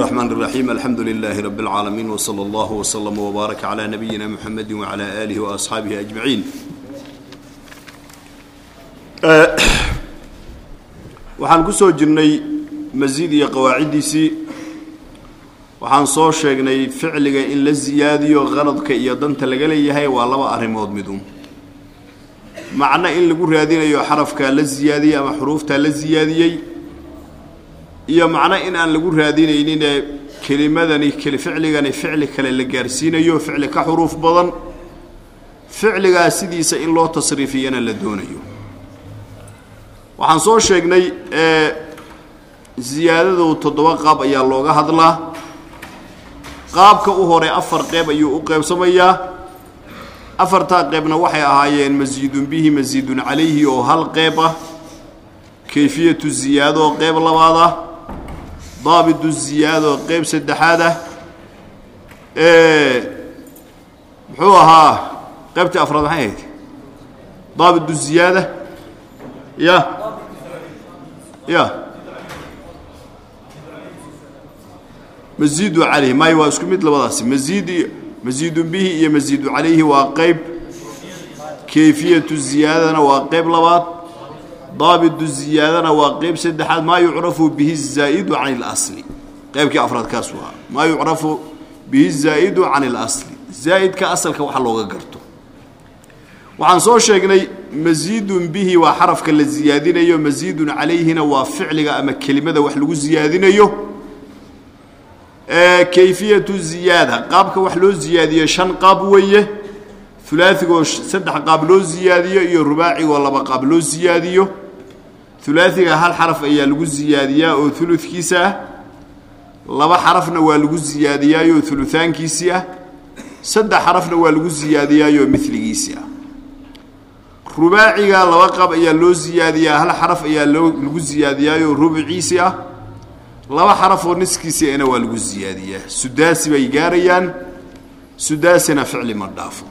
الرحمن الرحيم الحمد لله رب العالمين وصلى الله وسلم وبارك على نبينا محمد وعلى آله وأصحابه أجمعين waxaan ku soo jirnay masiid iyo qawaaciddiisii waxaan soo sheegnay ficliga in la siyaadiyo qaladka iyo danta laga leeyahay waa laba arrimood midun macno in lagu raadinayo xarafkaa la siyaadiyey ama xuruuftaa la siyaadiyey iyo macno in aan lagu raadinaynine kelimadani ficligani ficli kale la gaarsiinayo ficli ka xuruuf badan ficligaa sidiisa in loo tasriifiyana la doonayo. Waxaan soo sheegnay siyaadadu toddoba qaab ayaa looga hadlaa. Qaabka u hore afar qeyb ayuu u qeybsamayaa. Afartaa qeybna waxay ahaayeen masiidun bihi masiidun calayhi oo hal qeyb ah. Kayfiyatu ziyaado oo qeyb labaad ah daabitu ziyaada oo qeyb saddexaad ah. Muxuu ahaa qeybtii afraad maxay ahayd? Daabitu ziyaada ya ya masiidu calayhi maayo waa isku mid labadaasi. Masiid masiidun bihi iyo masiidu calayhi waa qeyb. Kayfiyatu ziyaadana waa qeyb labaad daabitu ziyaadana waa qeyb saddexaad maa yucrafu bihi zaa'idu can اlasli qeybkii afraad kaasu ahaa maa yucrafu bihi zaa'idu can اlasli zaa'idka asalka waxa looga garto waxaan soo sheegnay masiidun bihi waa xarafka la siyaadinayo masiidun calayhina waa ficliga ama kelimada wax lagu siyaadinayo kayfiyatu ziyaada qaabka wax loo siyaadiyo shan qaab weeye ulaaigo saddex qaab loo ulaaiga hal xaraf ayaa lagu siyaadiyaa oo uludkiisa ah. Laba xarafna waa lagu siyaadiyaayoo uluaankiisii ah. Saddex xarafna waa lagu siyaadiyaayoo miligiisii ah. Rubaaciga laba qaab ayaa loo siyaadiyaa hal xaraf ayaa lagu siyaadiyaayoo rubciisii ah. Laba xarafoo niskiisiina waa lagu siyaadiyaa sudaasi bay gaarayaan. Sudaasina ficli ma dhaafo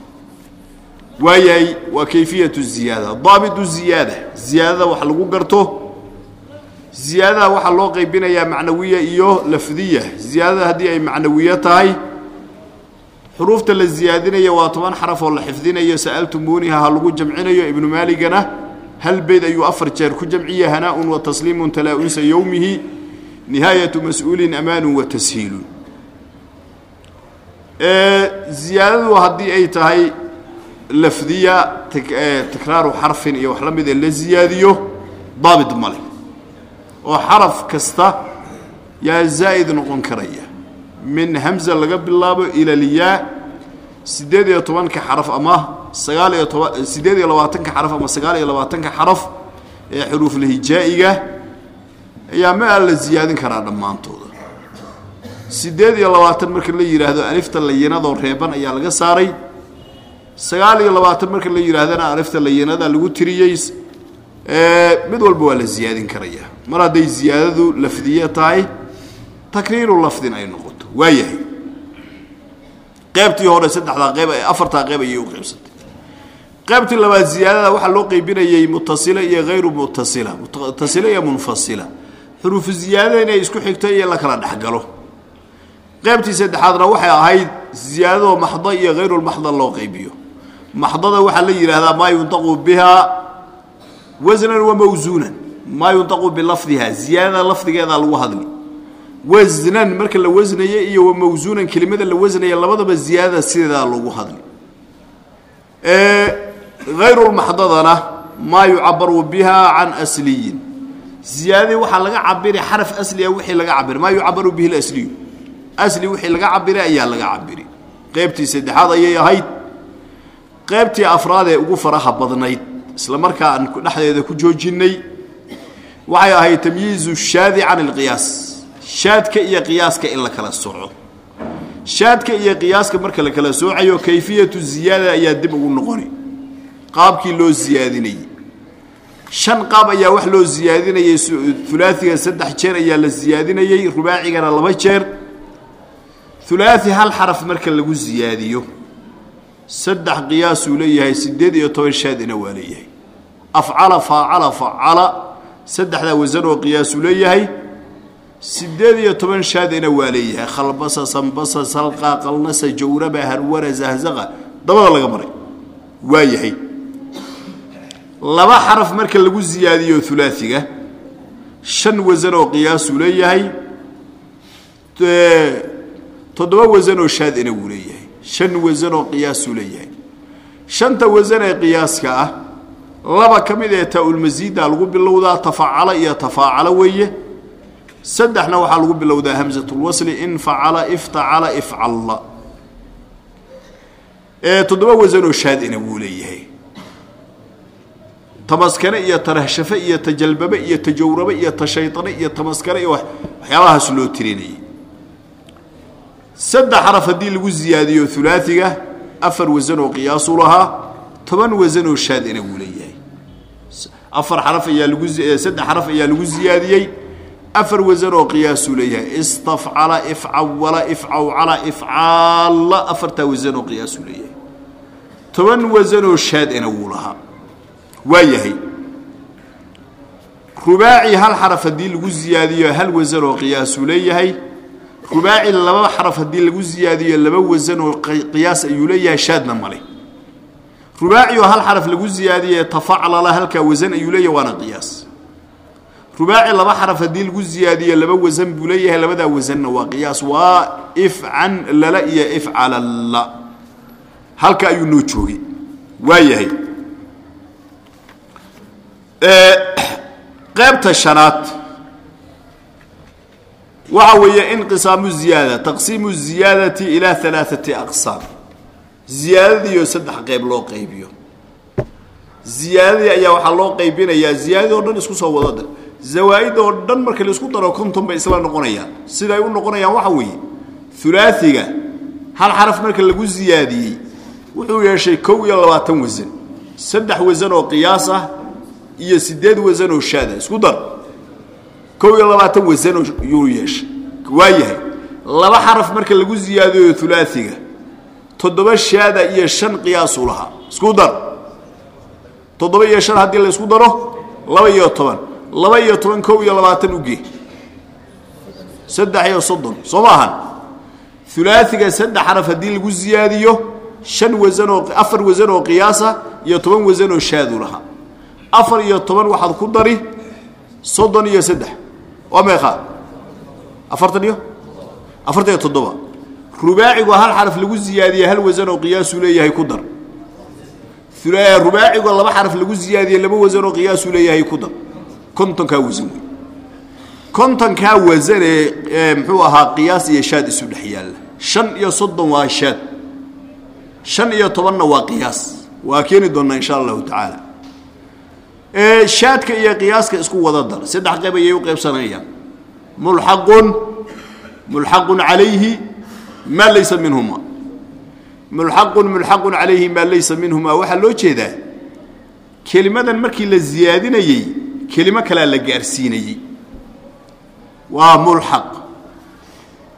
waayahay waa kayfiyatu ziyaada. Daabitu ziyaada. Ziyaadada wax lagu garto. Ziyaadada waxaa loo qaybinayaa macnawiya iyo lafdiya. Ziyaadada haddii ay macnawiyo tahay xuruufta la siyaadinaya waa toban xaraf oo la xifdinayo. Sa'altumuuniha ha lagu jamcinayo ibnu maaligana. Hal beyd ayuu afar jeer ku jamciye hanaaun wa tasliimun talaa-unsa yowmihi nihaayatu mas'uulin amaanun wa tashiilun. Ziyaadadu haddii ay tahay lafdiya takraaru xarfin iyo wax la mid ee la siyaadiyo daabit male oo xaraf kasta yaa zaa'id noqon karaya. Min hamza laga bilaabo ila lyaa siddeed iyo tobanka xaraf ama sagaal iyo toban siddeed iyo labaatanka xaraf ama sagaal iyo labaatanka xaraf ee xuruuflahijaa'iga ayaa ma a la siyaadin karaa dhammaantooda. Siddeed iyo labaatan marka la yidhaahdo alifta layinadoo reeban ayaa laga saaray sagaal iyo labaatan marka la yidhaahdana alifta layinada lagu tiriyey mid walba waa la siyaadin karaya. Mar hadday ziyaadadu lafdiye tahay takriiru lafdin ay noqoto. Waa yahay. Qeybtii hore saddexdaa qeyb afartaa qeyb ayay u qeybsantay qeybtii labaad ziyaadada waxaa loo qeybinayey mutasila iyo hayru mutasila. Mutasila iyo munfasila. Xuruufu ziyaadada inay isku xigto iyo la kala dhexgalo. Qeybtii saddexaadna waxay ahayd ziyaadadoo maxdo iyo hayrulmaxda loo qaybiyo maxdada waxaa la yidhaahdaa maa yuntaqu bihaa wasnan wa mawsuunan maa yuntaqu bilafdiha ziyaadada lafdigeedaa lagu hadli. Wasnan marka la wasnaye iyo wa mawsuunan kelimada la wasnaya labadaba ziyaadada sideedaa lagu hadli. Hayrulmaxdadana maa yucabaru biha can asliyin. Ziyaadadii waxaa laga cabiri xaraf aslia wixii laga cabiri maa yucabaru bihi lasliyu asli wixii laga cabiray ayaa laga cabiri qeybtii saddexaad ayay ahayd qeybtii afraad ee ugu faraha badnayd isla markaa aan dhexdeeda ku joojinnay waxay ahayd tamyiizu shaadi can ilqiyaas shaadka iyo qiyaaska in la kala sooco. Shaadka iyo qiyaaska marka la kala soocayo kayfiyatu ziyaada ayaa dib ugu noqoni qaabkii loo siyaadinayey shan qaab ayaa wax loo siyaadinayey ulaaiga saddex jeer ayaa la siyaadinayey rubaacigana laba jeer. Ulaai hal xaraf marka lagu siyaadiyo saddex qiyaasuu leeyahay siddeed iyo toban shaadina waa leeyahay. Afcala faacala facala saddexdaa wasan oo qiyaasuu leeyahay sideed iyo toban shaadina waa leeyahay. Khalbasa sambasa salqa qalnasa jawraba harwara zahzaqa dabada laga maray. Waa yahay. Laba xaraf marka lagu siyaadiyo ulaaiga shan wasan oo qiyaasuu leeyahay toddoba wasan oo shaadina wuu leeyahay shan wasan oo qiyaasuu leeyahay. Shanta wasan ee qiyaaska ah laba ka mid ee taa-ulmasiida lagu bilowdaa tafacala iyo tafaacalo weeye. Saddexna waxaa lagu bilowdaa hamsatulwasli in facala iftacala ifcalla. Ee toddoba wasanoo shaadina wuu leeyahay. Tamaskane iyo tarahshafe iyo tajalbabe iyo tajawrabe iyo tashaytane iyo tamaskane iyo waxyaabahaas loo tirinayay saddex xaraf haddii lagu siyaadiyo ulaaiga afar wasan oo qiyaasu lahaa toban wasan oo shaadina wuu leeyahay. Afar xaraf ayaa lagu saddex xaraf ayaa lagu siyaadiyey afar wasan oo qiyaasuu leeyahay. Istafcala ifcawala ifcawcala ifcaalla afartaa wasan oo qiyaasuu leeyahay. Toban wasan oo shaadina wuu lahaa. Waa rubaaci hal xaraf haddii lagu siyaadiyo hal wasan oo qiyaasuu leeyahay rubaaci laba xaraf haddii lagu siyaadiyo laba wasan oo qiyaas ayuu leeyahay shaadna male rubaaci oo hal xaraf lagu siyaadiye tafaclala halkaa wasan ayuu leeyahay waana qiyaas. Rubaaci laba xaraf haddii lagu siyaadiyo laba wasan buu leeyahay labadaa wasanna waa qiyaas. Waa ifcan lala iyo ifcalalla halka ayuu noo joogay. Waa yahay. Qaybta shanaad waxa weeye inqisaamu ziyaada taqsiimu ziyaadati ilaa alaaati aqsaam. Ziyaadadiioo saddex qayb loo qaybiyo. Ziyaadadii ayaa waxaa loo qaybinayaa ziyaadadii o dhan isku soo waddada zawaa-id oo dhan marka la isku daro konton bay isla noqonayaan. Siday u noqonayaan waxa weeye ulaaiga hal xaraf marka lagu ziyaadiyey wuxuu yeeshay kow iyo labaatan wasan saddex wasan oo qiyaas ah iyo sideed wasan oo shaada isku dar kow iyo labaatan wasan yuu yeeshay. Waa yahay laba xaraf marka lagu siyaadiyo ulaaiga toddoba shaada iyo shan qiyaasuu lahaa. Isku dar. Toddoba iyo shan haddii la isku daro laba iyo toban. Laba iyo toban kow iyo labaatan ugee saddex iyo soddon. Soo ma ahan? Saddex xaraf haddii lagu siyaadiyo shan wasan oo afar wasan oo qiyaasa iyo toban wasan oo shaadu lahaa. Afar iyo toban waxaad ku dari soddon iyo saddex waa meeqa? Afartan iyo? Afartan iyo toddoba. Rubaacigu hal xaraf lagu siyaadiye hal wasan oo qiyaasuu leeyahay ku dar. Rubaacigu laba xaraf lagu siyaadiye laba wasan oo qiyaasuu leeyahay ku dar. Kontonkaa wasan wey kontonkaa wasan ee muxuu ahaa qiyaas iyo shaad isu dhex yaalla shan iyo soddon waa shaad. Shan iyo tobanna waa qiyaas. Waa keeni doonnaa insha allahu tacaala shaadka iyo qiyaaska isku wada dar. Saddex qayb ayay u qaybsanayaan. Mulxaqun mulxaqun calayhi maa laysa minhuma. Mulxaqun mulxaqun calayhi maa laysa minhuma. Waxaa loo jeedaa kelimadan markii la siyaadinayey kelimo kalea la gaarsiinayey. Waa mulxaq.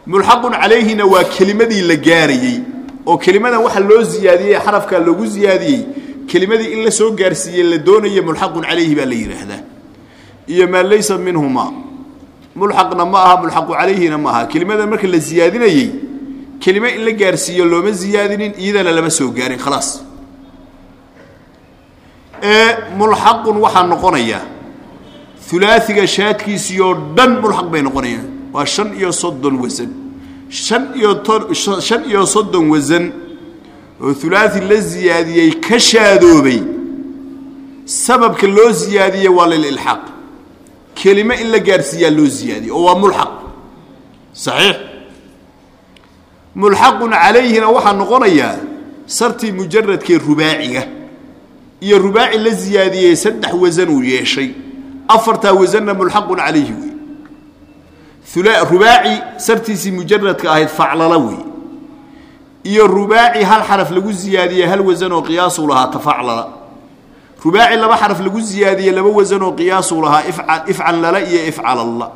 Mulxaqun calayhina waa kelimadii la gaarayey. Oo kelimadan waxa loo siyaadiyey xarafkaa loogu siyaadiyey kelimadii in la soo gaarsiiyey la doonaya mulxaqun calayhi baa la yidhaahdaa. Iyo maa laysa minhuma mulxaqna ma aha mulxaqu calayhina ma aha. Kelimadan marka la siyaadinayey kelimo in la gaarsiiyo looma siyaadinin iyadana lama soo gaarin khalaas. Ee mulxaqun waxaa noqonaya ulaaiga shaadkiisii oo dhan mulxaq bay noqonayaan. Waa shan iyo soddon wasan shan iyo shan iyo soddon wasan oo ulaai la siyaadiyey ka shaadoobay sababka loo siyaadiyey waa lililxaaq kelimo in la gaarsiiyaa loo siyaadiyey oo waa mulxaq. Saxiix. Mulxaqun calayhina waxaa noqonayaa sartii mujaradkee rubaaciga. Iyo rubaaci la siyaadiyey saddex wasan uu yeeshay. Afartaa wasanna mulxaqun calayhi wey rubaaci sartiisii mujaradka ahayd faclala wey iyo rubaaci hal xaraf lagu siyaadiyey hal wasan oo qiyaasuu lahaa tafaclala rubaaci laba xaraf lagu siyaadiyey laba wasan oo qiyaasuu lahaa ifcan lala iyo ifcalalla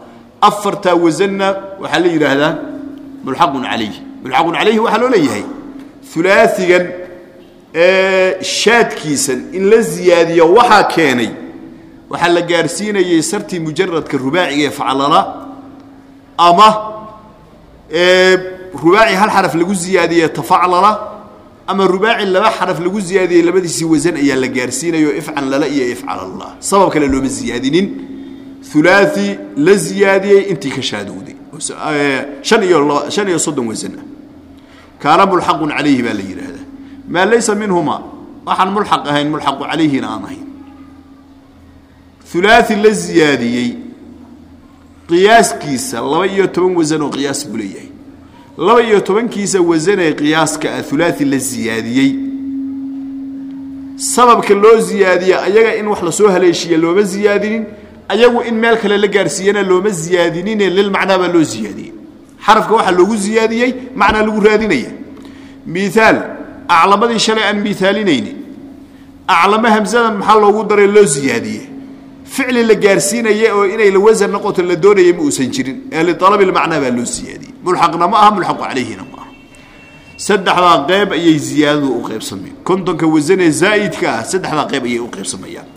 afartaa wasanna waxaa la yidhaahdaa mulxaqun calayhi. Mulxaqun calayhi waxaa loo leeyahay. Ulaaigan shaadkiisan in la siyaadiyo waxaa keenay waxaa la gaarsiinayey sartii mujaradka rubaaciga ee faclala ama rubaaci hal xaraf lagu ziyaadiyey tafaclala ama rubaaci laba xaraf lagu ziyaadiyey labadiisii wasan ayaa la gaarsiinayo ifcan iyo ifcalallah. Sabab kale looma ziyaadinin. Ulaai la ziyaadiyey intii ka shaadowday han iyo shan iyo soddon wasan ah kaana mulxaqun calayhi baa la yidhaahdaa maa laysa minhuma waxaan mulxaq ahayn mulxaqu calayhina aan ahayn. Ulaai la ziyaadiyey qiyaaskiisa laba iyo toban wasan oo qiyaas buu leeyahay laba iyo tobankiisa wasanee qiyaaska ah ulaai la ziyaadiyey. Sababka loo ziyaadiye ayaga in wax la soo haleeshiiya looma ziyaadinin ayagu in meel kale la gaarsiiyana looma ziyaadinine lilmacnaa baa loo ziyaadiyey. Xarafka waxaa loogu ziyaadiyey macnaa lagu raadinaya. Miaal aclamadii shalay aan miaalinayni aclamo hamsadan maxaa loogu daray loo ziyaadiye ficli la gaarsiinaya oo inay la wasan noqoto la doonaya ma uusan jirin. Ee lialabi lmacnaa baa loo siyaadiyey mulxaqna ma aha mulxaqu calayhina ma aha. Saddexdaa qeyb ayay ziyaadadu u qaybsameen kontonka wasanee zaa'idka ah saddexdaa qeyb ayay u qaybsamayaan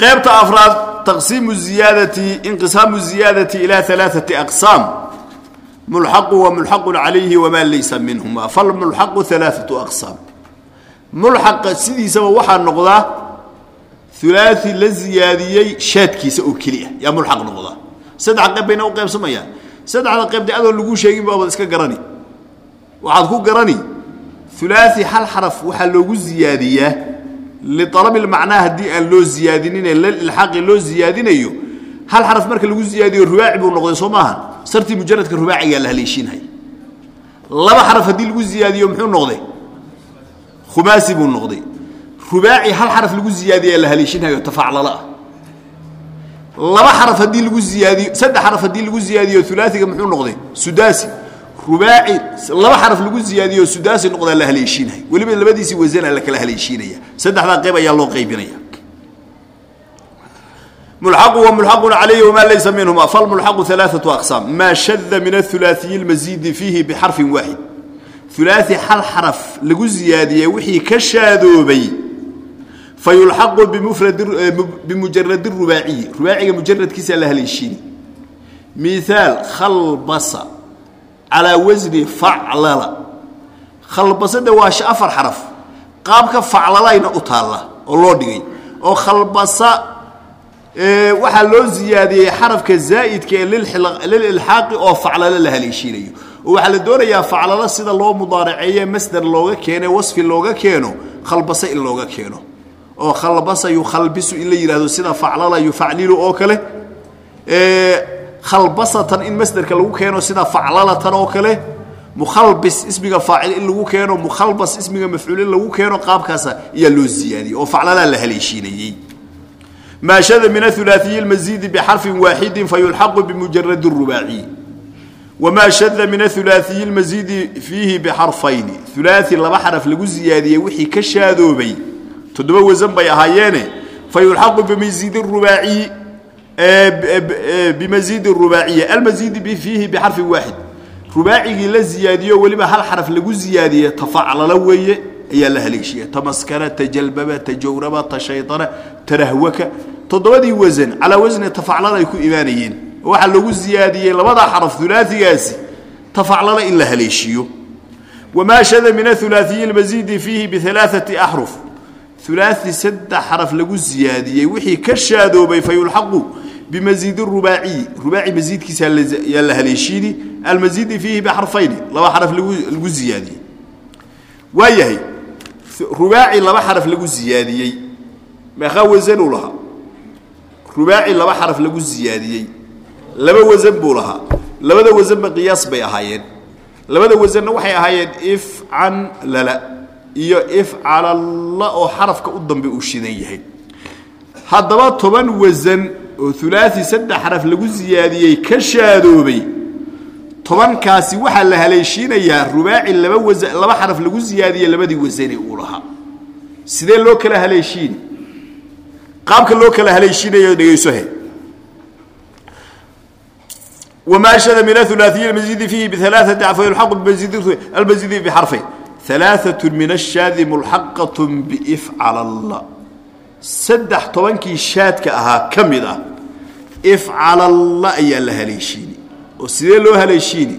qaybta afraad taqsiimu ziyaadati inqisaamu ziyaadati ilaa alaaati aqsaam. Mulxaqu wa mulxaqun calayhi wamaa laysa minhuma falmulxaqu alaaatu aqsaam. Mulxaqa sidiisaba waxaa noqdaa ulaai la ziyaadiyey shaadkiisa oo keliya. Yaa mulxaq noqdaa. Saddex qayb bayna u qaybsamayaan saddexda qayb de adoon laguu sheegin baabad iska garani. Waxaad ku garani ulaai hal xaraf waxaa loogu ziyaadiyaa lialabi lmacnaa haddii aan loo ziyaadinine lilxaqi loo ziyaadinayo hal xaraf marka lagu ziyaadiyo rubaaci buu noqday soo maaha sartii mujaradka rubaacigaa la haleeshiinhay laba xaraf haddii lagu ziyaadiyo muxuu noqday? Khumaasi buu noqday. Rubaaci hal xaraf lagu ziyaadiya la haleeshinhayo tafaclala ah laba xaraf haddii lagu ziyaadiyo saddex xaraf haddii lagu ziyaadiyo ulaaiga muxuu noqday? Sudaasi. Rubaaci laba xaraf lagu ziyaadiyo sudaasi noqdaa la haleeshiinhay weliba labadiisii wasana la kala haleeshiinaya. Saddexdaa qayb ayaa loo qaybinaya mulxaqu wa mulxaqun calayhi wamaa laysa minhuma falmulxaqu alaaatu aqsaam. Maa shada min aulaaiyi lmasiidi fiihi bixarfin waaxid ulaai hal xaraf lagu ziyaadiyey wixii ka shaadoobay fayulxaqu bimujaradi rubaaciyi rubaaciga mujaradkiisa la haleeshiini miaal khalbasa calaa wasni faclala khalbasada waa afar xaraf qaabka faclalayna u taalla oo loo dhigay oo khalbasa waxaa loo ziyaadiyey xarafka zaa'idka ee lililxaaqi oo faclalo la haleeshiinayo oo waxaa la doonayaa faclalo sida loo mudaaraceeye masder looga keene wasfi looga keeno khalbase in looga keeno oo khalbasa yukhalbisu in la yidhahdo sida faclala yufaclilu oo kale khalbasatan in masderka lagu keeno sida faclalatan oo kale mukhalbis ismiga faacil in lagu keeno mukhalbas ismiga mafcuul in lagu keeno qaabkaasa ayaa loo ziyaadiyey oo faclalaa la haleeshiinayey. Maa shada min aulaaiyi lmasiidi bixarfin waaxidin fayulxaqu bimujaradi rubaaciy wamaa shada min aulaaiyi lmasiidi fiihi bixarfayni. Ulaai laba xaraf lagu ziyaadiyey wixii ka shaadoobay toddoba wasan bay ahaayeene fayulxaqu bimasiidi rubaaciyi bimasiidi rubaaciya. Almasiidi fiihi bixarfin waaxid. Rubaacigii la ziyaadiyo weliba hal xaraf lagu ziyaadiye tafaclala weeye ayaa la haleeshiya tamaskana tajalbaba tajawraba tashaydana tarahwaka. Toddobadii wasan calaa wasni tafaclala ay ku imaanayeen. Waxaa loogu ziyaadiyey labadaa xaraf ulaaigaasi tafaclala in la haleeshiyo. Wamaa shada min aulaaiyi lmasiidi fiihi bialaaati axruf ulaai saddex xaraf lagu ziyaadiyey wixii ka shaadoobay fayulxaqu bimasiidi rubaaciyi rubaaci. Masiidkiisa yaa la haleeshiini almasiidi fiihi bixarfayni laba xaraf lagu ziyaadiyey. Waa yahay rubaaci laba xaraf lagu ziyaadiyey meeqaa wasanuu lahaa. Rubaaci laba xaraf lagu ziyaadiyey laba wasan buu lahaa. Labada wasanba qiyaas bay ahaayeen. Labada wasanna waxay ahaayeen ifcan lala iyo ifcalalla oo xarafka u dambe uu shidan yahay. Haddaba toban wasan oo ulaai saddex xaraf lagu ziyaadiyey ka shaadoobay tobankaasi waxaa la haleeshiinayaa rubaaci laba wasan laba xaraf lagu ziyaadiye labadii wasane uu lahaa. Sidee loo kala haleeshiini qaabka loo kala haleeshiinayo dhegaysohe wamaa shada min aulaaiyi lmasiidi fiihi bialaaati fayulxaqu bimasiidi bixarfayn alaaatu min ashaadi mulxaqat biifcalalla saddex tobankii shaadka ahaa ka mid ah ifcalalla ayaa la haleeshiini oo sidee loo haleeshiini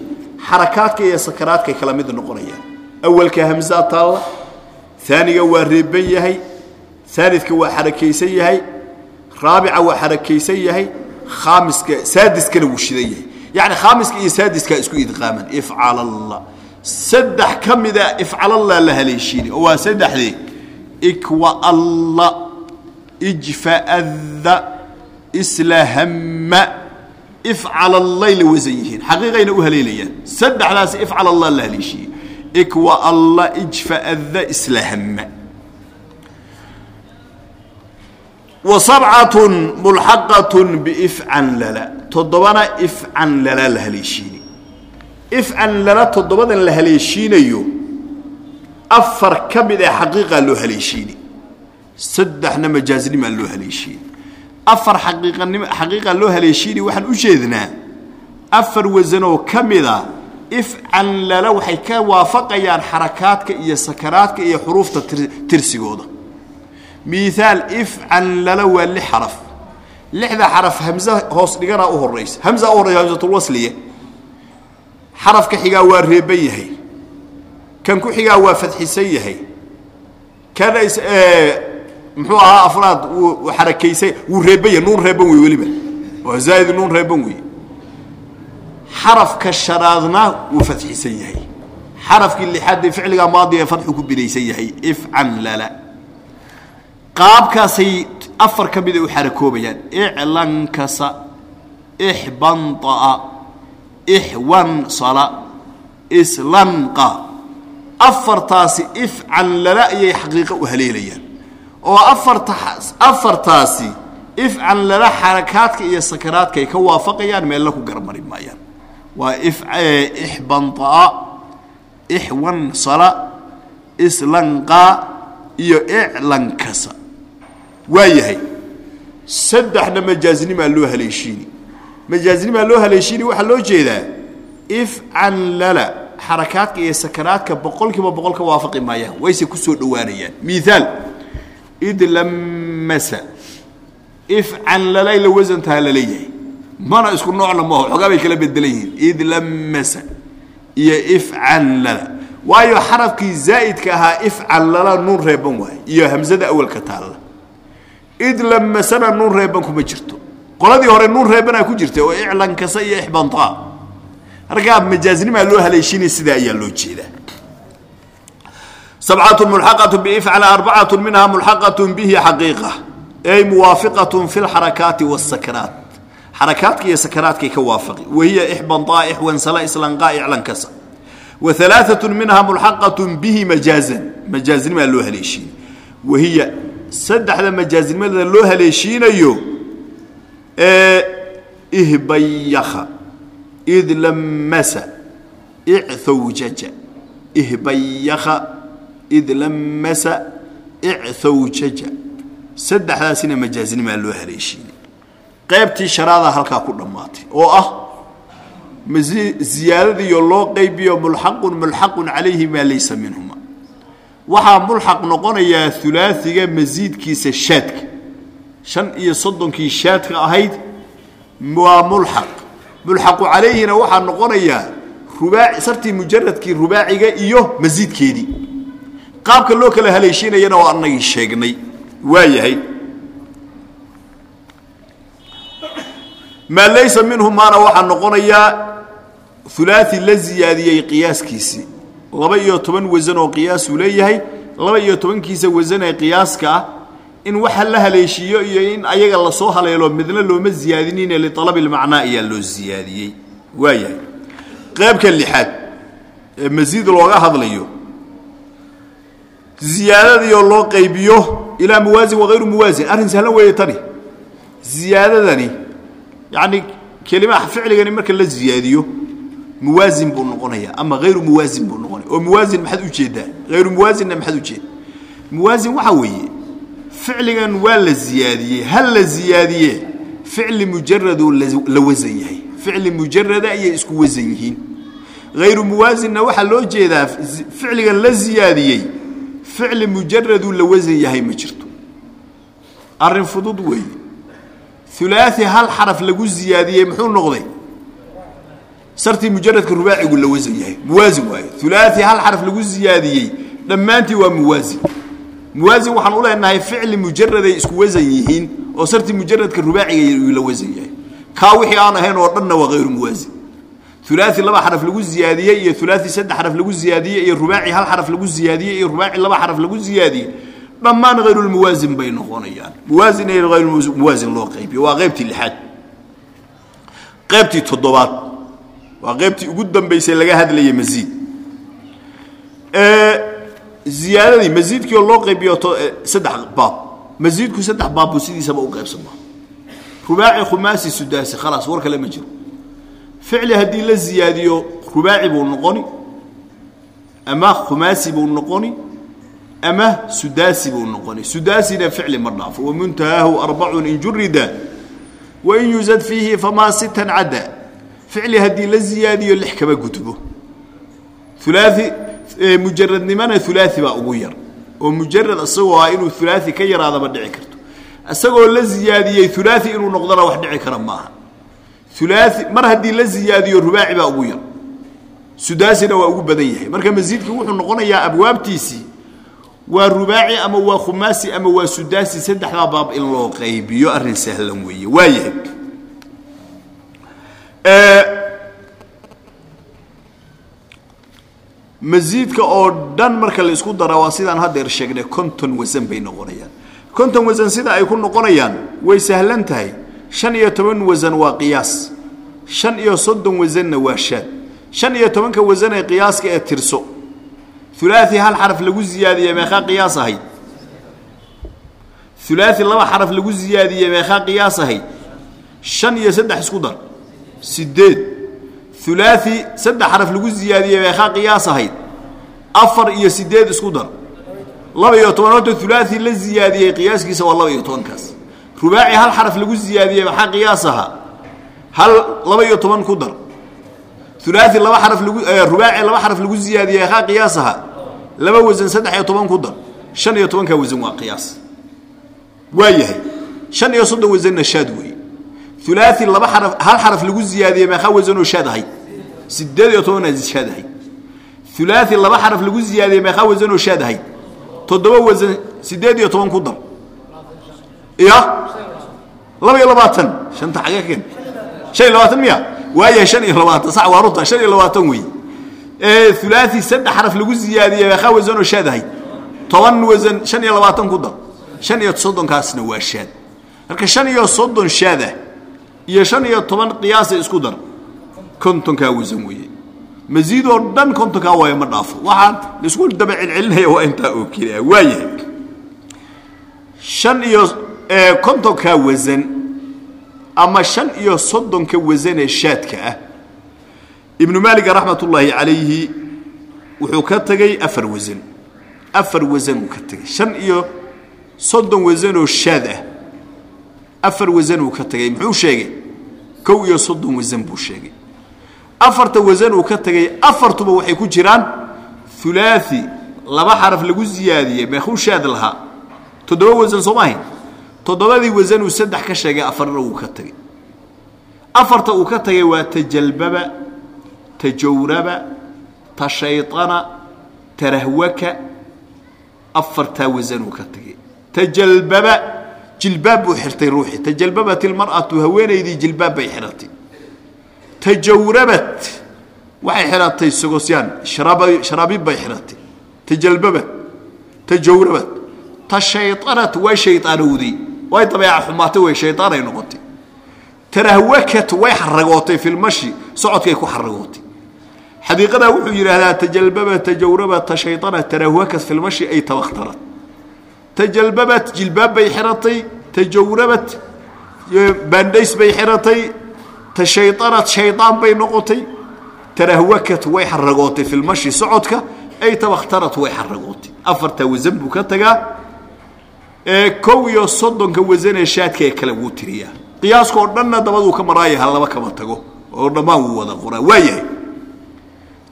xarakaadka iyo sakaraadkay kala mid noqonayaan awalka hamsaa taalla aaniga waa reeban yahay aalidka waa xarakaysan yahay raabica waa xarakaysan yahay khaamiska saadiskana wuu shidan yahay yani khaamiska iyo saadiskaa saddex ka mida ifcalalla la haleeshiini oo waa saddexdee ikwa'alla ijfa'adda islahamma ifcalallay la wasan yihiin xaqiiqayna u haleelayaan. Saddexdaasi ifcalalla la haleeshiiyey. Ikwa'alla ijfa'adda islahamma wa sabcatun mulxaqatun biifcan lala. Toddobana ifcan lala la haleeshiini ifcan lala toddobadan la haleeshiinayo afar ka mid ee xaqiiqaa loo haleeshiini. Saddexna majaaznimaa loo haleeshiini. Afar xaqiiqanim xaqiiqa loo haleeshiini waxaan u jeednaa afar wasanoo ka mida ifcan lala waxay ka waafaqayaan xarakaadka iyo sakaraadka iyo xuruufta tirsigooda. Miaal ifcan lala waa lix xaraf. Lixda xaraf hamse hoos dhiganaa u horaysa hamsa u horraysa hamsatulwasliya xarafka xigaa waa reeban yahay. Kan ku xigaa waa fadxisan yahay. Kana muxuu ahaa afraad wuu xarakaysan wuu reeban yahay nuun reeban wey weliba. Waa zaa'id nuun reeban wey xarafka shanaadna wuu fadxisan yahay. Xarafkii lixaadee ficliga maadiga ee fadxu ku binaysan yahay ifcan lala. Qaabkaasay afar ka mida u xarakoobayaan. Iclankasa ixbanطa'a ixwansala islanqa afartaasi ifcan lala ayay xaqiiqo u haleelayaan oo afarta afartaasi ifcan lala xarakaadka iyo sakaraadka ay ka waafaqayaan meella ku garmari maayaan waa ixbanطa'a ixwansala islanqa iyo iclankasa waa yahay saddexna majaaznimaa loo haleeshiini majaaznimaa loo haleeshiini waxaa loo jeedaa ifcan lala xarakaadka iyo sakaraadka boqol kiiba boqol ka waafaqi maayaan wayse ku soo dhowaanayaan. Miaal idlammasa ifcan lalay la wasantaha la leeyahay mana isku noocna maaho xoogaa kala bedelan yihiin. Idlammasa iyo ifcan lala. Waayo xarafkii zaa'idka ahaa ifcan lala nuun reeban waay iyo hamsada awalka taalla. Idlamasana nuun reeban kuma jirto qoladii hore nuun reebanaa ku jirta oo iclankasa iyo ixbantaa markaa majaaznimaa loo haleeshinay sidaa ayaa loo jeedaa sabcatu mulxaqatu biifcal arbacatu minha mulxaqatu bihi xaqiiqa. Ay muwaafiqatu fi lxarakaati wاsakaraat xarakaadka iyo sakaraadkay ka waafaqi wahiya ixbantaa ixwansala islanqaa iclankasa wa alaaatu minha mulxaqatu bihi majaazan majaaznimaa loo haleeshinay wahiya saddexda majaaznimada loo haleeshiinayo ihbayakha idlammasa icthawjaja ihbayakha idlammasa icthawjaja saddexdaasina majaaznimaa loo haleeshiinay qaybtii sharaada halkaa ku dhammaatay oo ah ziyaadadiyo loo qaybiyo mulxaqun mulxaqun calayhi maa laysa minhuma waxaa mulxaq noqonayaa ulaaiga masiidkiisa shaadka shan iyo soddonkii shaadka ahayd waa mulxaq. Mulxaqu calayhina waxaa noqonayaa rubaaci sartii mujaradkii rubaaciga iyo masiidkeedii qaabka loo kala haleeshiinayana oo annagii sheegnay. Waa yahay. Maa laysa minhumaana waxaa noqonayaa ulaai la ziyaadiyey qiyaaskiisii laba iyo toban wasan oo qiyaasuu leeyahay laba iyo tobankiisa wasan ee qiyaaska ah in waxa la haleeshiiyo iyo in ayaga la soo haleelo midna looma ziyaadinine lialabi lmacnaa ayaa loo ziyaadiyey. Waa yahay qaybka lixaad ee masiid looga hadlayo. Ziyaadadiioo loo qaybiyo ilaa muwaasin wahayru muwaasin arrin sahlan weeye tani. Ziyaadadani yacni kelima ficligani marka la ziyaadiyo muwaasin buu noqonaya ama hayru muwaasin buu noqonaya oo muwaasin maxaad u jeedaa hayru muwaasinna maxaad ujeeda muwaasin waxaa weeye ficligan waa la ziyaadiyey hal la ziyaadiye ficli mujaraduu la wasan yahay. Ficli mujarada ayay isku wasan yihiin. Hayru muwaasinna waxaa loo jeedaa ficligan la ziyaadiyey ficli mujaraduu la wasan yahay ma jirto. Arrin fudud weeye ulaai hal xaraf lagu ziyaadiyey muxuu noqday? Sartii mujaradka rubaacigu la wasan yahay. Muwaasin waaye. Ulaai hal xaraf lagu ziyaadiyey dhammaantii waa muwaasin muwaasin waxaan u leenahay ficli mujaraday isku wasan yihiin oo sartii mujaradka rubaaciga la wasan yahay. Kaa wixii aan ahayn oo dhanna waa hayru muwaasin ulaai laba xaraf lagu ziyaadiyey iyo ulaai saddex xaraf lagu ziyaadiyey iyo rubaaci hal xaraf lagu ziyaadiyey iyo rubaaci laba xaraf lagu ziyaadiyey. Dhammaan hayrulmuwaasin bay noqonayaan. Muwaasin iyo hayrumuwaasin loo qaybiyo waa qaybtii lixaad. Qaybtii toddobaad. Waa qaybtii ugu dambaysay laga hadlayay masiid ziyaadadii masiidkii oo loo qaybiyo saddex baab. Masiidku saddex baab buu sidiisaba u qaybsamaa rubaaci khumaasi sudaasi khalaas war kale ma jiro. Ficli haddii la ziyaadiyo rubaaci buu noqoni ama khumaasi buu noqoni ama sudaasi buu noqoni. Sudaasina ficli ma dhaafo. Wamuntahaahu arbacun in jurida wain yuzad fiihi famaa sitan cadda. Ficli haddii la ziyaadiyo lix kama gudbo. Ulaai mujaradnimana ulaai baa ugu yar oo mujarad isagoo ah inuu ulaai ka yaraadaba dhici karto. Isagoo la ziyaadiyey ulaai inuu noqdona wax dhici kara maaha. Ulaai mar haddii la ziyaadiyo rubaaci baa ugu yar. Sudaasina waa ugu badan yahay. Marka masiidka wuxuu noqonayaa abwaabtiisii waa rubaaci ama waa khumaasi ama waa sudaasi saddexdaa baab in loo qaybiyo arrin sahlan weeye. Waayahay masiidka oo dhan marka la isku dara waa sidaan haddeer sheegnay konton wasan bay noqonayaan. konton wasan sida ay ku noqonayaan way sahlan tahay. shan iyo toban wasan waa qiyaas. shan iyo soddon wasanna waa shaad. shan iyo tobanka wasan ee qiyaaska ee tirso. ulaai hal xaraf lagu ziyaadiyey meeqaa qiyaas ahayd. ulaai laba xaraf lagu ziyaadiyey meeqaa qiyaas ahayd. shan iyo saddex isku dar. sideed ulaai saddex xaraf lagu ziyaadiyey meeqaa qiyaas ahayd. Afar iyo sideed isku dar. Laba iyo toban horta ulaai la ziyaadiyey qiyaaskiisa waa laba iyo tobankaas. Rubaaci hal xaraf lagu ziyaadiyey maxaa qiyaas ahaa hal laba iyo toban ku dar. Ulaai laba xaraf rubaaci laba xaraf lagu ziyaadiyey meeqaa qiyaas ahaa laba wasan saddex iyo toban ku dar. Shan iyo tobankaa wasan waa qiyaas ulaai laba xaraf hal xaraf lagu ziyaadiyey meeqaa wasanoo shaad ahayd sideed iyo tobanaa shaad ahayd ulaai laba xaraf lagu ziyaadiyey meeqaa wasanoo shaad ahayd toddoba wasan sideed iyo toban ku dar ya laba iyo labaatan shanta xagee keen shan iyo labaatan miya waayahay shan iyo labaatan sax waa runta shan iyo labaatan wey ulaai saddex xaraf lagu ziyaadiyey meeqaa wasanoo shaad ahayd toban wasan shan iyo labaatan ku dar shan iyo soddonkaasna waa shaad marka shan iyo soddon shaad ah iyo shan iyo toban qiyaasa isku dar. Kontonkaa wasan weeye. Masiid oo dhan kontonkaa waayo ma dhaafo. Waxaan la isku daba celcelinaya waa intaa oo keliya waayahay shan iyo kontonkaa wasan ama shan iyo soddonka wasanee shaadka ah ibnu maaliga raxmatullaahi calayhi wuxuu ka tegey afar wasan afar wasan uu ka tegey shan iyo soddon wasanoo shaad ah afar wasan uu ka tegey muxuu sheegay? Kow iyo soddon wasan buu sheegay. Afarta wasan uu ka tegey afartuba waxay ku jiraan ulaai laba xaraf lagu ziyaadiyey shaad lahaa? Toddoba wasan soo maahayn? Toddobadii wasan uu saddex ka sheegay afarna uu ka tegey afarta uu ka tegay waa tajalbaba tajawraba tashayطana tarahwaka. Afartaa wasan uu ka tegey tajalbaba jilbaab buu xirtay ruuxii tajalbabat ilmar'atu haweenaydii jilbaab bay xidhatay tajawrabat waxay xidhatay sogosyaan sharaabiib bay xidhatay tajalbabat tajawrabat tashayطanat way shayطaanowday way dabeeca xumaatay way shayطaanay noqotay tarahwakat way xaragootay filmashi socodkay ku xaragootay xadiiqadaa wuxuu yidhaahdaa tajalbabat tajawrabat tashayطanat tarahwakat filmashi ay tabakhtarat tajalbabat jilbaab bay xiratay tajawrabat e, baandhays bay xiratay tashaytanat shaydaan bay noqotay tarahwakat way xaragootay filmashi socodka ay tabakhtarat way xaragootay afartaa wasan buu ka tagaa ee kow iyo soddonka wasanee shaadkae kale wuu tiriyaa. Qiyaaska oo dhanna dabaduu ka maraaya ha laba kama tago oo dhammaan wuu wada qoraa waayahay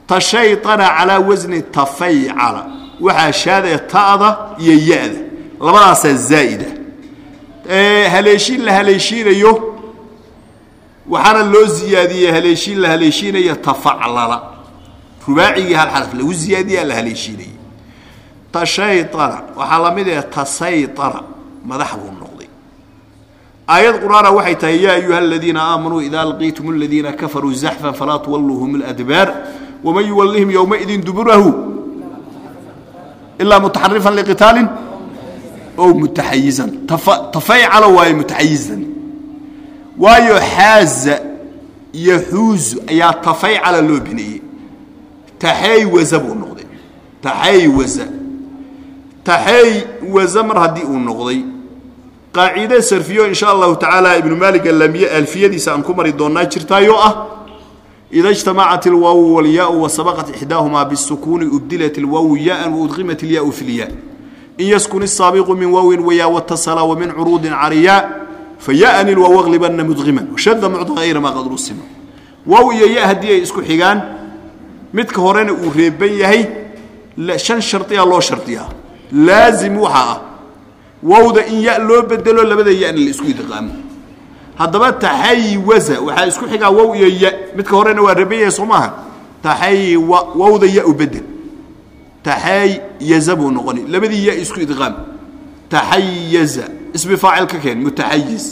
tashayطana calaa wasni tafaycala waxaa shaadee ta'da iyo ya-da labadaasaa zaa'ida. Haleeshiin la haleeshiinayo waxaana loo ziyaadiyey haleeshiin la haleeshiinaya tafaclala. Rubaacigii hal xaraf lagu ziyaadiyaa la haleeshiinayay. Tashayara waxaa la mid ee tasayara madax buu noqday. Aayad qur'aana waxay tahay yaa ayuha aladiina aamanuu idaa laqiitum aladiina kafaruu zaxfan falaa tuwalluuhum اladbaar waman yuwallihim yowmaidin duburahu ilaa mutaxarifan liqitaalin oo mutaxayizan. Tafaycala waayo mutaxayizan. Waayo xaaza iyo xuuzu ayaa tafaycala loo bineeyey. Taxaywaza buu noqday. Taxaywaza taxaywaza mar haddii uu noqday. Qaaciide sarfiyo insha allahu tacaala ibnu maalik alamiye alfiyadiisa aan ku mari doonaa jirtaayoo ah. Ida jtamacat ilwaawu walyaau wa ixdaahumaa bisukuuni ubdilat ilwaawu yaaan waudqimat ilyaau fi lyaa in yaskun isaabiqu min waawin wayaa watasala wamin curuudin cariyaa faya'nil wawaqlibana mudqiman shada mucda ayra maa iyo ya haddii ay isku xigaan midka horena uu reeban yahay shan shardiya loo shardiyaa laazim waxaa ah waawda in ya loo bedelo labada yana la isku idqaamo. Haddaba taxaywaza waxaa isku xigaa waw iyo ya midka horena waa reeban yahay soo maaha. Taxaywa waawda ya u bedel taxayaza buu noqoni. Labadii ya isku idqaam. Taxayaza ismi faacil ka keen. Mutaxayiz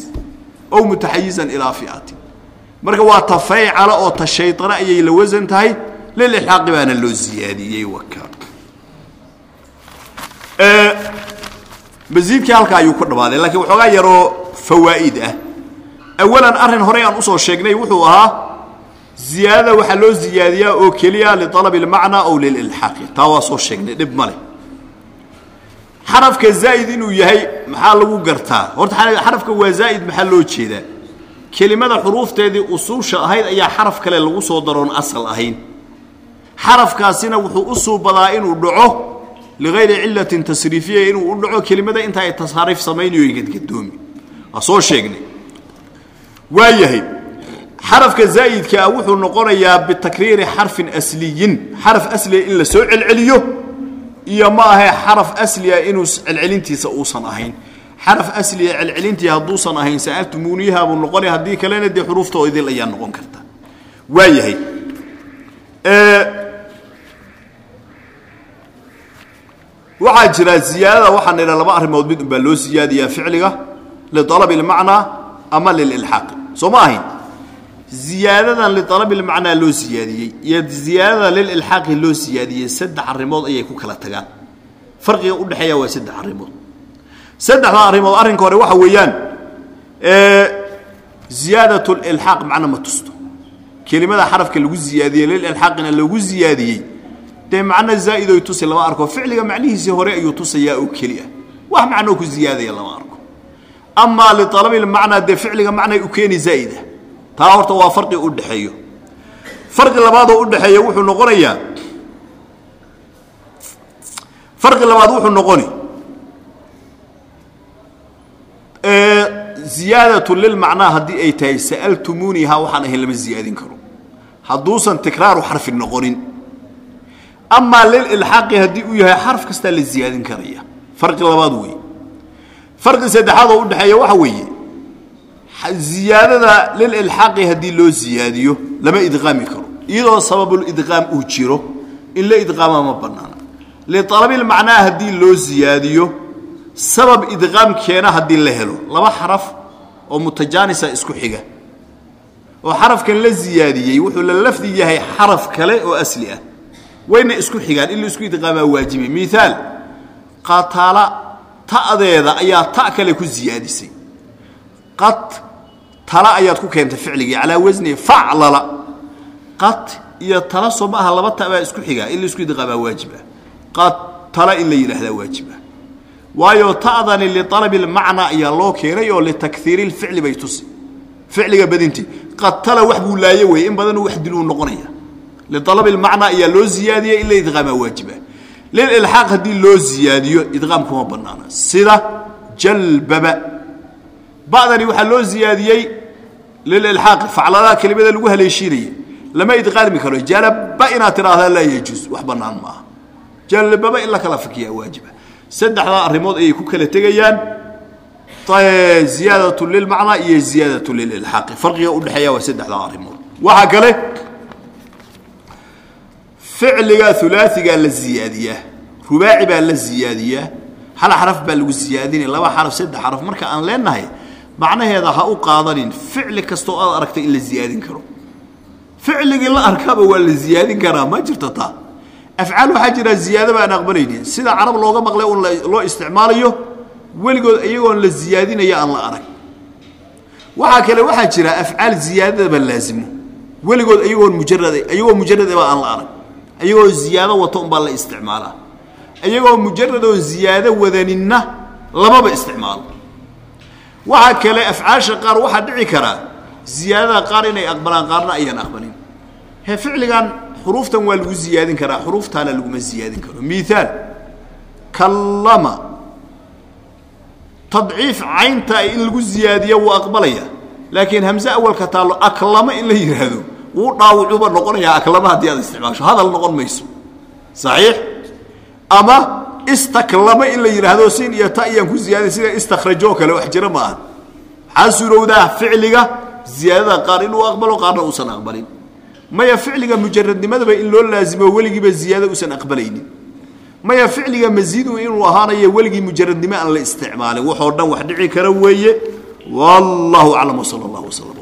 ow mutaxayizan ilaa fiati marka waa tafaycala oo tashayana ayay la wasan tahay. Lilixaaqi baana loo ziyaadiyey masiidkii halkaa ayuu ku dhammaaday laakiin waxoogaa yaroo fawaa'id ah. Awalan arrin horey aan u soo sheegnay wuxuu ahaa ziyaadada waxaa loo ziyaadiyaa oo keliya lialab اlmacnaa ow lililxaaqi taa waa soo sheegnay dhib male xarafka zaa'id inuu yahay maxaa lagu gartaa? Horta xarafka waa zaa'id maxaa loo jeedaa? Kelimada xuruufteedii usuusha ahayd ayaa xaraf kale lagu soo daroon asal ahayn. Xarafkaasina wuxuu u suubadaa inuu dhaco ligayri cilatin tasriifiya inuu u dhaco kelimada inta ay tasaariif samaynayo gadgadoomi. Waa soo sheegnay. Waa yahay xarafka zaa'idkaa wuxuu noqonayaa bitakriiri xarfin asliyin. Xaraf asliya in la celceliyo iyo ma ahe xaraf asliya inuu celcelintiisa uusan ahayn. Xaraf asliya celcelintii hadduusan ahayn sa'altumuuniyaha buu noqonaya haddii kalena dee xuruuftoo idil ayaa noqon karta. Waa yahay. Waxaa jira ziyaadada waxaan idha laba arrimood mid unbaa loo siyaadiyaa ficliga lialabi اlmacnaa ama lililxaaqi soo ma ahayn ziyaadadan lialabi lmacnaa loo siyaadiyey iyo ziyaadada lililxaaqi loo siyaadiyey saddex arrimood ayay ku kala tagaan. Farqiga udhexeeya waa saddex arrimood. Saddexda arrimood arrinka hore waxa weeyaan ziyaadat lilxaaq macna ma tusto. Kelimada xarafka lagu ziyaadiyey lililxaaqina lagu ziyaadiyey dee macno zaa'idoy tusi lama arko ficliga macnihiisii hore ayuu tusayaa oo keli ah. Wax macnoo ku ziyaadaya lama arko. Amaa lialabi lmacnaa dee ficliga macnay u keeni zaa'ida taa horta waa farqi u dhexeeyo. Farqi labaadoo u dhexeeya wuxuu noqonayaa farqi labaad wuxuu noqoni ziyaadatu lilmacnaa haddii ay tahay sa'altumuuniha waxaan ahayn lama ziyaadin karo. Hadduusan tikraaru xarfin noqonin. Amaa lililxaaqi haddii uu yahay xarf kastaa la ziyaadin karaya. Farqi labaad weeye. Farqi saddexaadoo u dhexeeya waxa weeye ziyaadada lililxaaqi haddii loo ziyaadiyo lama idqaami karo iyadoo sababulidqaam uu jiro in la idqaama ma bannaana lialabilmacnaa haddii loo ziyaadiyo sabab idqaam keena haddii la helo laba xaraf oo mutajaanisa isku xiga oo xarafkan la ziyaadiyey wuxuu la lafdi yahay xaraf kale oo asli ah wayna isku xigaan in la isku idqaamaa waajibi miaal qataala ta'deeda ayaa ta kale ku ziyaadisay tala ayaad ku keentay ficligii calaa wasni faclala. Qad iyo tala soo ma aha laba ta baa isku xigaa in la isku idqaamaa waajiba qad tala in la yidhaahdaa waajiba waayo ta'dani lialabi lmacnaa ayaa loo keenay oo litakhiiri lficli bay tusi. Ficliga badintii qad tala wax buu laaye weye in badanuu wax diluu noqonaya. Lialabi lmacnaa ayaa loo ziyaadiyey in la idqaamaa waajiba lililxaaq haddii loo ziyaadiyo idqaam kuma bannaana. Sida jalbaba ba'dani waxaa loo ziyaadiyey lililxaaqi facladaha kelimada lagu haleeshiinayay lama idqaami karo. Jalaba inaad tidhaahdaa laa yajuus wax bannaan maaha. Jalbaba in la kala fakiyaa waajiba. Saddexdaa arrimood ayay ku kala tegayaan. Ziyaadatu lilmacnaa iyo ziyaadatu lililxaaqi farqiga udhexeeya waa saddexdaa arrimood. Waxaa kale ficliga ulaaigaa la ziyaadiyaa rubaaci baa la ziyaadiyaa hal xaraf baa lagu ziyaadinaya laba xaraf saddex xaraf. Marka aan leenahay macnaheeda ha u qaadanin. Ficli kastoo aad aragtay in la ziyaadin karo. Ficligii la arkaba waa la ziyaadin karaa. Ma jirto taa afcaal waxaa jira ziyaadaba aan aqbalaynin sida carab looga maqlay un loo isticmaalayo weligood iyagoon la ziyaadinaya aan la arag. Waxaa kale waxaa jira afcaal ziyaadadaba laazimo. Weligood iyagoon mujarad iyagoo mujaradaba aan la arag. Iyagoo ziyaado wato unbaa la isticmaalaa. Iyagoo mujaradoo ziyaado wadaninna lamaba isticmaalo waxaa kale afcaasha qaar waxaa dhici karaa ziyaadada qaar inay aqbalaan qaarna ayaan aqbalin. He ficligan xuruuftan waa lagu ziyaadin karaa xuruuftaana laguma ziyaadin karo. Miaal kallama. Tadciif caynta in lagu ziyaadiyo wuu aqbalaya laakiin hamse awalka taallo aklama in la yidhaahdo wuu dhaawucuba noqonayaa aklama haddii aad isticmaasho. Hadal noqon mayso. Saxiix. Ama istaklama in la yidhaahdo sin iyo ta iyaan ku ziyaadin sida istakrajoo kale wax jira ma aha. Maxaa suurowdaa ficliga ziyaadada qaar inuu aqbalo qaarna uusan aqbalin. Maya ficliga mujaradnimadaba in loo laazimo weligiiba ziyaado uusan aqbalaynin. Maya ficliga masiidu inuu ahaanayo weligii mujaradnimo aan la isticmaalin. Waxoo dhan wax dhici kara weeye. Wallahu aclam wsala allah wslam